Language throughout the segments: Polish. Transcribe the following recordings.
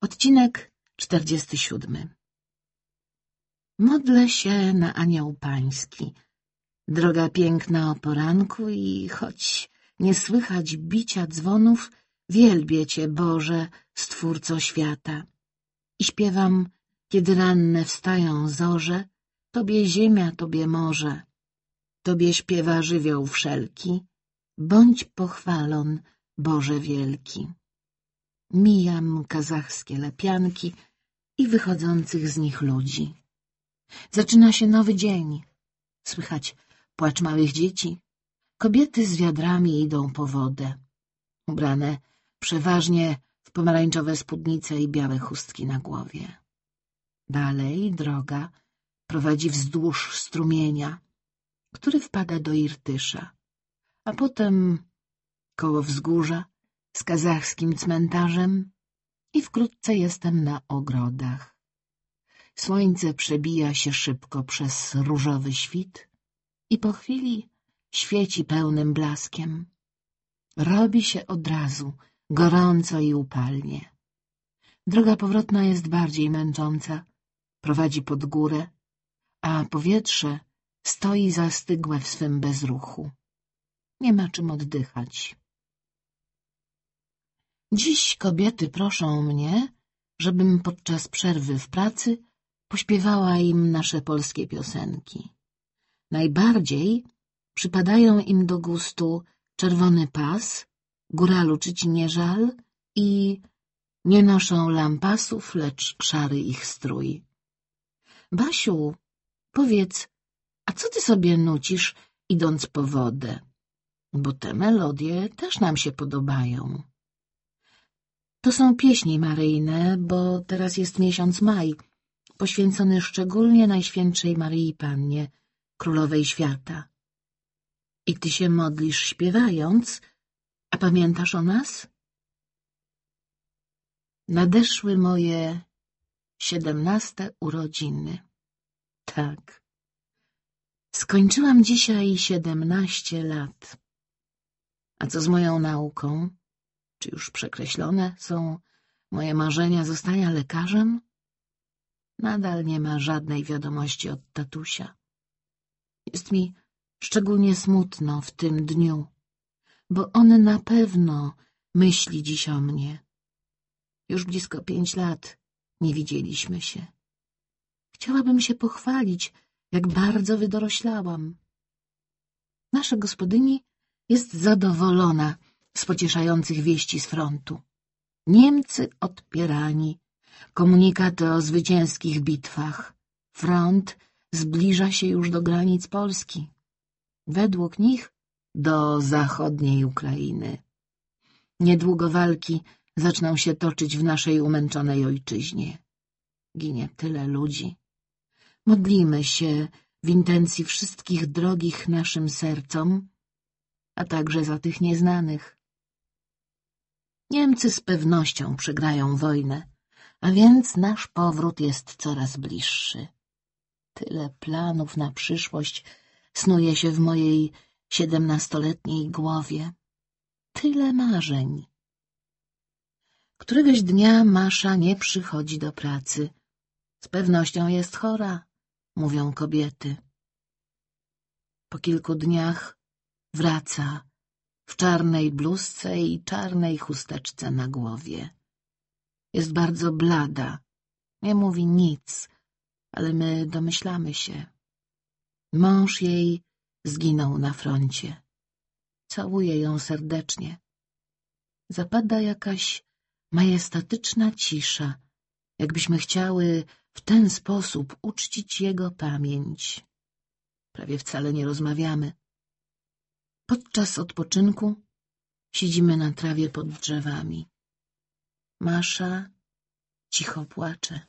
Odcinek 47 Modlę się na anioł pański. Droga piękna o poranku i choć nie słychać bicia dzwonów, wielbię Cię, Boże, Stwórco świata. I śpiewam, kiedy ranne wstają zorze, Tobie ziemia, Tobie morze. Tobie śpiewa żywioł wszelki, bądź pochwalon, Boże wielki. Mijam kazachskie lepianki i wychodzących z nich ludzi. Zaczyna się nowy dzień. Słychać płacz małych dzieci. Kobiety z wiadrami idą po wodę. Ubrane przeważnie w pomarańczowe spódnice i białe chustki na głowie. Dalej droga prowadzi wzdłuż strumienia, który wpada do Irtysza, a potem koło wzgórza z kazachskim cmentarzem i wkrótce jestem na ogrodach. Słońce przebija się szybko przez różowy świt i po chwili świeci pełnym blaskiem. Robi się od razu gorąco i upalnie. Droga powrotna jest bardziej męcząca, prowadzi pod górę, a powietrze stoi zastygłe w swym bezruchu. Nie ma czym oddychać. Dziś kobiety proszą mnie, żebym podczas przerwy w pracy pośpiewała im nasze polskie piosenki. Najbardziej przypadają im do gustu Czerwony Pas, Góralu czy nie żal i Nie noszą lampasów, lecz szary ich strój. Basiu, powiedz, a co ty sobie nucisz, idąc po wodę? Bo te melodie też nam się podobają. To są pieśni maryjne, bo teraz jest miesiąc maj, poświęcony szczególnie Najświętszej Maryi Pannie, Królowej Świata. I ty się modlisz śpiewając, a pamiętasz o nas? Nadeszły moje siedemnaste urodziny. Tak. Skończyłam dzisiaj siedemnaście lat. A co z moją nauką? Czy już przekreślone są moje marzenia zostania lekarzem? Nadal nie ma żadnej wiadomości od tatusia. Jest mi szczególnie smutno w tym dniu, bo on na pewno myśli dziś o mnie. Już blisko pięć lat nie widzieliśmy się. Chciałabym się pochwalić, jak bardzo wydoroślałam. Nasza gospodyni jest zadowolona z pocieszających wieści z frontu. Niemcy odpierani, komunikaty o zwycięskich bitwach. Front zbliża się już do granic Polski. Według nich do zachodniej Ukrainy. Niedługo walki zaczną się toczyć w naszej umęczonej ojczyźnie. Ginie tyle ludzi. Modlimy się w intencji wszystkich drogich naszym sercom, a także za tych nieznanych. Niemcy z pewnością przegrają wojnę, a więc nasz powrót jest coraz bliższy. Tyle planów na przyszłość snuje się w mojej siedemnastoletniej głowie. Tyle marzeń. Któregoś dnia Masza nie przychodzi do pracy. Z pewnością jest chora, mówią kobiety. Po kilku dniach wraca w czarnej bluzce i czarnej chusteczce na głowie. Jest bardzo blada, nie mówi nic, ale my domyślamy się. Mąż jej zginął na froncie. Całuje ją serdecznie. Zapada jakaś majestatyczna cisza, jakbyśmy chciały w ten sposób uczcić jego pamięć. Prawie wcale nie rozmawiamy. Podczas odpoczynku siedzimy na trawie pod drzewami. Masza cicho płacze.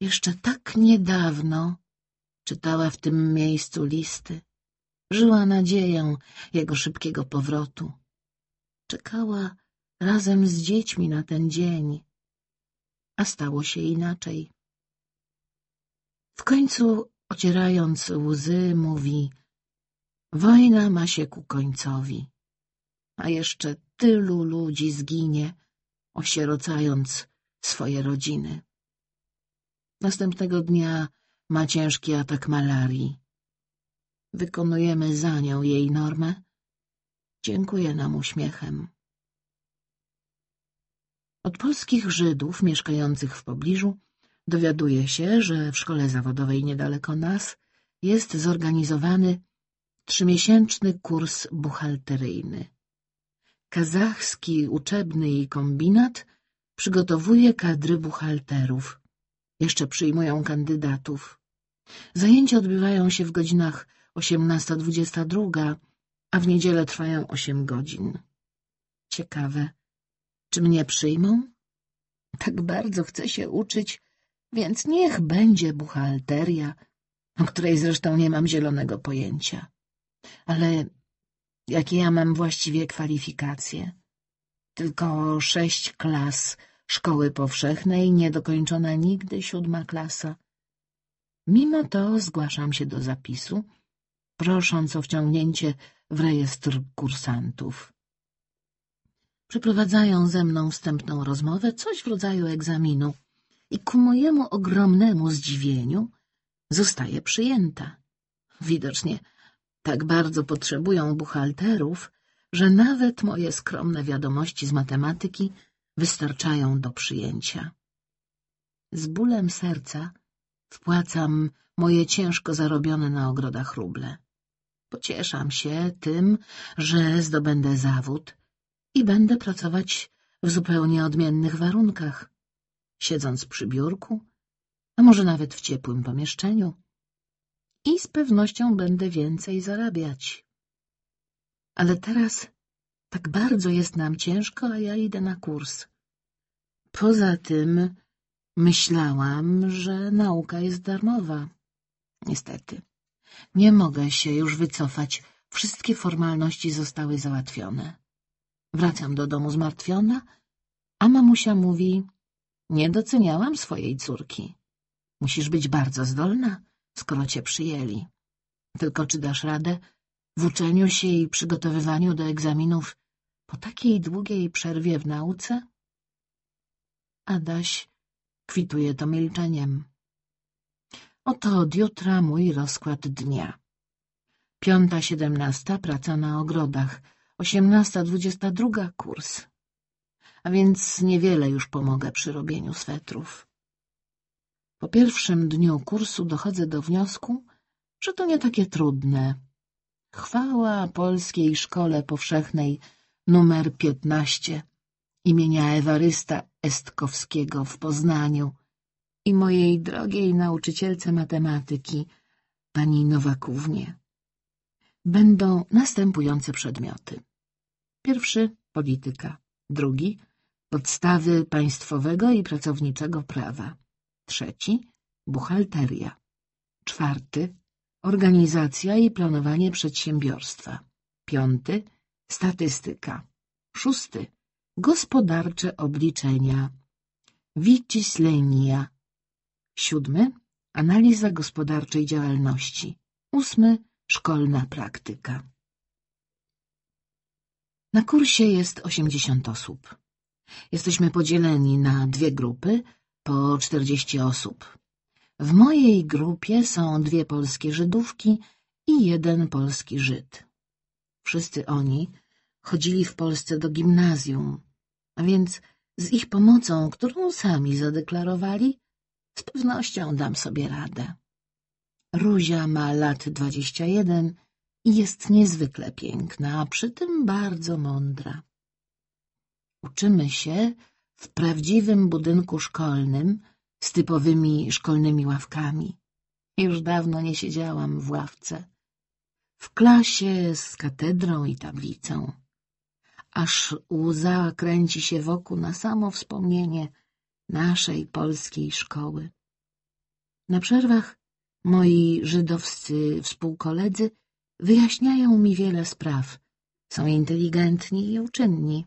Jeszcze tak niedawno czytała w tym miejscu listy. Żyła nadzieją jego szybkiego powrotu. Czekała razem z dziećmi na ten dzień, a stało się inaczej. W końcu, ocierając łzy, mówi — wojna ma się ku końcowi, a jeszcze tylu ludzi zginie, osierocając swoje rodziny. Następnego dnia ma ciężki atak malarii. Wykonujemy za nią jej normę. Dziękuję nam uśmiechem. Od polskich Żydów mieszkających w pobliżu dowiaduje się, że w szkole zawodowej niedaleko nas jest zorganizowany trzymiesięczny kurs buchalteryjny. Kazachski uczebny i kombinat przygotowuje kadry buchalterów. Jeszcze przyjmują kandydatów. Zajęcia odbywają się w godzinach 18-22, a w niedzielę trwają 8 godzin. Ciekawe, czy mnie przyjmą? Tak bardzo chcę się uczyć, więc niech będzie buchalteria, o której zresztą nie mam zielonego pojęcia. Ale jakie ja mam właściwie kwalifikacje? Tylko sześć klas szkoły powszechnej, niedokończona nigdy siódma klasa. Mimo to zgłaszam się do zapisu, prosząc o wciągnięcie w rejestr kursantów. Przeprowadzają ze mną wstępną rozmowę, coś w rodzaju egzaminu i ku mojemu ogromnemu zdziwieniu zostaje przyjęta. Widocznie tak bardzo potrzebują buchalterów, że nawet moje skromne wiadomości z matematyki wystarczają do przyjęcia. Z bólem serca wpłacam moje ciężko zarobione na ogrodach ruble. Pocieszam się tym, że zdobędę zawód i będę pracować w zupełnie odmiennych warunkach, siedząc przy biurku, a może nawet w ciepłym pomieszczeniu. I z pewnością będę więcej zarabiać. Ale teraz tak bardzo jest nam ciężko, a ja idę na kurs. Poza tym myślałam, że nauka jest darmowa. Niestety, nie mogę się już wycofać. Wszystkie formalności zostały załatwione. Wracam do domu zmartwiona, a mamusia mówi, nie doceniałam swojej córki. Musisz być bardzo zdolna, skoro cię przyjęli. Tylko czy dasz radę w uczeniu się i przygotowywaniu do egzaminów po takiej długiej przerwie w nauce? Adaś kwituje to milczeniem. Oto od jutra mój rozkład dnia. Piąta siedemnasta praca na ogrodach, osiemnasta dwudziesta druga kurs. A więc niewiele już pomogę przy robieniu swetrów. Po pierwszym dniu kursu dochodzę do wniosku, że to nie takie trudne. Chwała Polskiej Szkole Powszechnej numer 15 imienia Ewarysta Estkowskiego w Poznaniu i mojej drogiej nauczycielce matematyki, pani Nowakównie. Będą następujące przedmioty. Pierwszy — polityka. Drugi — podstawy państwowego i pracowniczego prawa. Trzeci — buchalteria. Czwarty — organizacja i planowanie przedsiębiorstwa. Piąty — statystyka. Szósty — gospodarcze obliczenia. Wicislenia. Siódmy — analiza gospodarczej działalności. Ósmy — szkolna praktyka. Na kursie jest osiemdziesiąt osób. Jesteśmy podzieleni na dwie grupy, po czterdzieści osób. W mojej grupie są dwie polskie Żydówki i jeden polski Żyd. Wszyscy oni chodzili w Polsce do gimnazjum, a więc z ich pomocą, którą sami zadeklarowali, z pewnością dam sobie radę. Ruzia ma lat dwadzieścia jeden i jest niezwykle piękna, a przy tym bardzo mądra. Uczymy się w prawdziwym budynku szkolnym z typowymi szkolnymi ławkami. Już dawno nie siedziałam w ławce. W klasie z katedrą i tablicą. Aż łza kręci się wokół na samo wspomnienie naszej polskiej szkoły. Na przerwach moi żydowscy współkoledzy wyjaśniają mi wiele spraw. Są inteligentni i uczynni.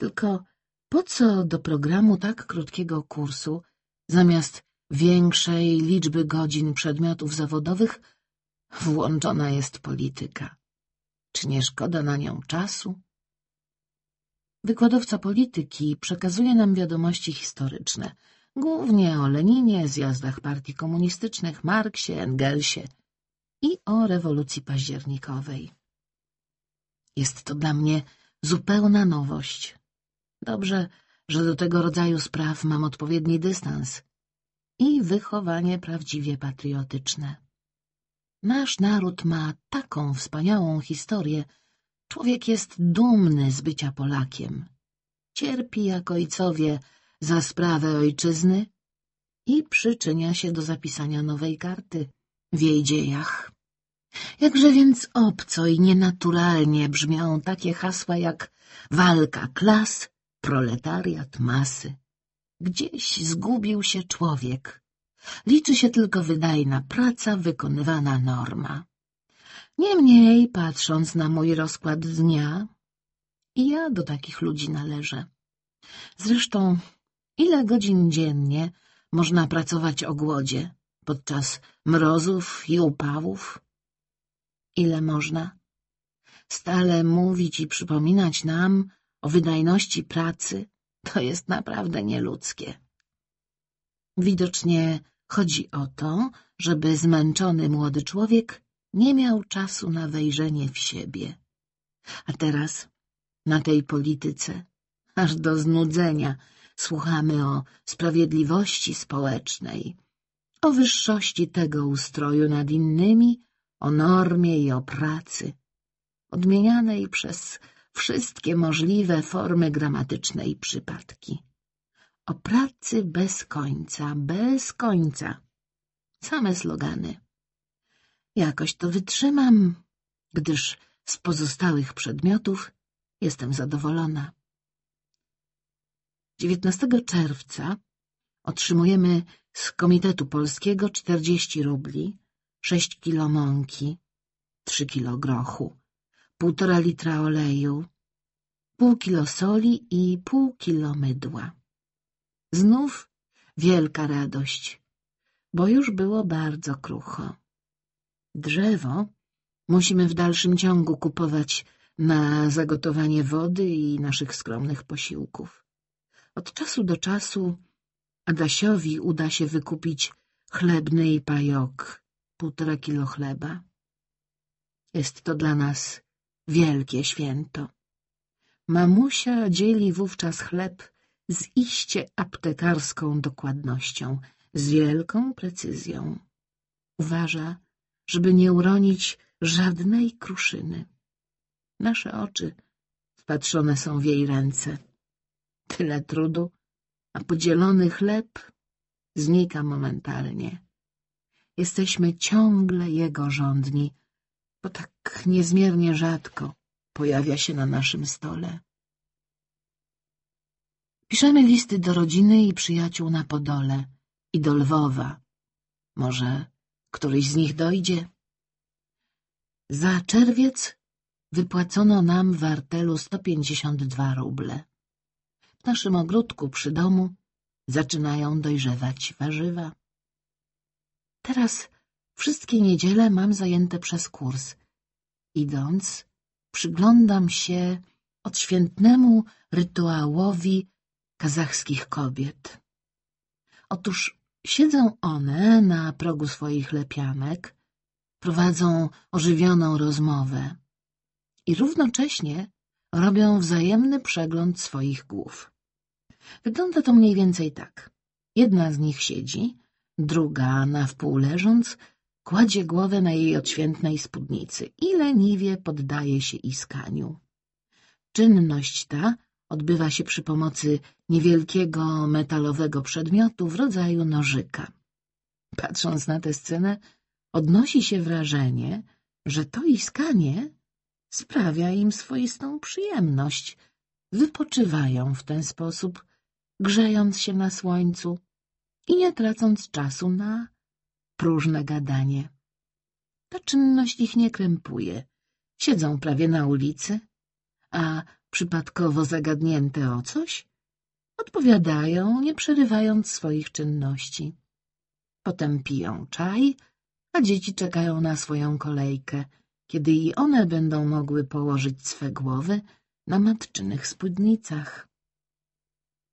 Tylko po co do programu tak krótkiego kursu, zamiast większej liczby godzin przedmiotów zawodowych, włączona jest polityka? Czy nie szkoda na nią czasu? Wykładowca polityki przekazuje nam wiadomości historyczne, głównie o Leninie, zjazdach partii komunistycznych, Marksie, Engelsie i o rewolucji październikowej. Jest to dla mnie zupełna nowość. Dobrze, że do tego rodzaju spraw mam odpowiedni dystans i wychowanie prawdziwie patriotyczne. Nasz naród ma taką wspaniałą historię. Człowiek jest dumny z bycia Polakiem. Cierpi jak ojcowie za sprawę ojczyzny i przyczynia się do zapisania nowej karty w jej dziejach. Jakże więc obco i nienaturalnie brzmią takie hasła jak walka klas, proletariat, masy. Gdzieś zgubił się człowiek. Liczy się tylko wydajna praca, wykonywana norma. Niemniej, patrząc na mój rozkład dnia, i ja do takich ludzi należę. Zresztą, ile godzin dziennie można pracować o głodzie podczas mrozów i upałów? Ile można? Stale mówić i przypominać nam o wydajności pracy to jest naprawdę nieludzkie. Widocznie chodzi o to, żeby zmęczony młody człowiek nie miał czasu na wejrzenie w siebie. A teraz na tej polityce, aż do znudzenia, słuchamy o sprawiedliwości społecznej, o wyższości tego ustroju nad innymi, o normie i o pracy, odmienianej przez wszystkie możliwe formy gramatyczne i przypadki. O pracy bez końca, bez końca. Same slogany. Jakoś to wytrzymam, gdyż z pozostałych przedmiotów jestem zadowolona. 19 czerwca otrzymujemy z Komitetu Polskiego 40 rubli, 6 kilo mąki, 3 kilo grochu, półtora litra oleju, pół kilo soli i pół kilo mydła. Znów wielka radość, bo już było bardzo krucho. Drzewo musimy w dalszym ciągu kupować na zagotowanie wody i naszych skromnych posiłków. Od czasu do czasu Adasiowi uda się wykupić chlebny i pajok, półtora kilo chleba. Jest to dla nas wielkie święto. Mamusia dzieli wówczas chleb z iście aptekarską dokładnością, z wielką precyzją. Uważa, żeby nie uronić żadnej kruszyny. Nasze oczy wpatrzone są w jej ręce. Tyle trudu, a podzielony chleb znika momentalnie. Jesteśmy ciągle jego rządni, bo tak niezmiernie rzadko pojawia się na naszym stole. Piszemy listy do rodziny i przyjaciół na Podole i do Lwowa. Może któryś z nich dojdzie? Za czerwiec wypłacono nam w artelu 152 ruble. W naszym ogródku przy domu zaczynają dojrzewać warzywa. Teraz wszystkie niedziele mam zajęte przez kurs. Idąc, przyglądam się odświętnemu rytuałowi kazachskich kobiet. Otóż siedzą one na progu swoich lepianek, prowadzą ożywioną rozmowę i równocześnie robią wzajemny przegląd swoich głów. Wygląda to mniej więcej tak. Jedna z nich siedzi, druga, na wpół leżąc, kładzie głowę na jej odświętnej spódnicy i leniwie poddaje się iskaniu. Czynność ta odbywa się przy pomocy niewielkiego metalowego przedmiotu w rodzaju nożyka. Patrząc na tę scenę, odnosi się wrażenie, że to iskanie sprawia im swoistą przyjemność. Wypoczywają w ten sposób, grzejąc się na słońcu i nie tracąc czasu na próżne gadanie. Ta czynność ich nie krępuje. Siedzą prawie na ulicy, a przypadkowo zagadnięte o coś, odpowiadają, nie przerywając swoich czynności. Potem piją czaj, a dzieci czekają na swoją kolejkę, kiedy i one będą mogły położyć swe głowy na matczynych spódnicach.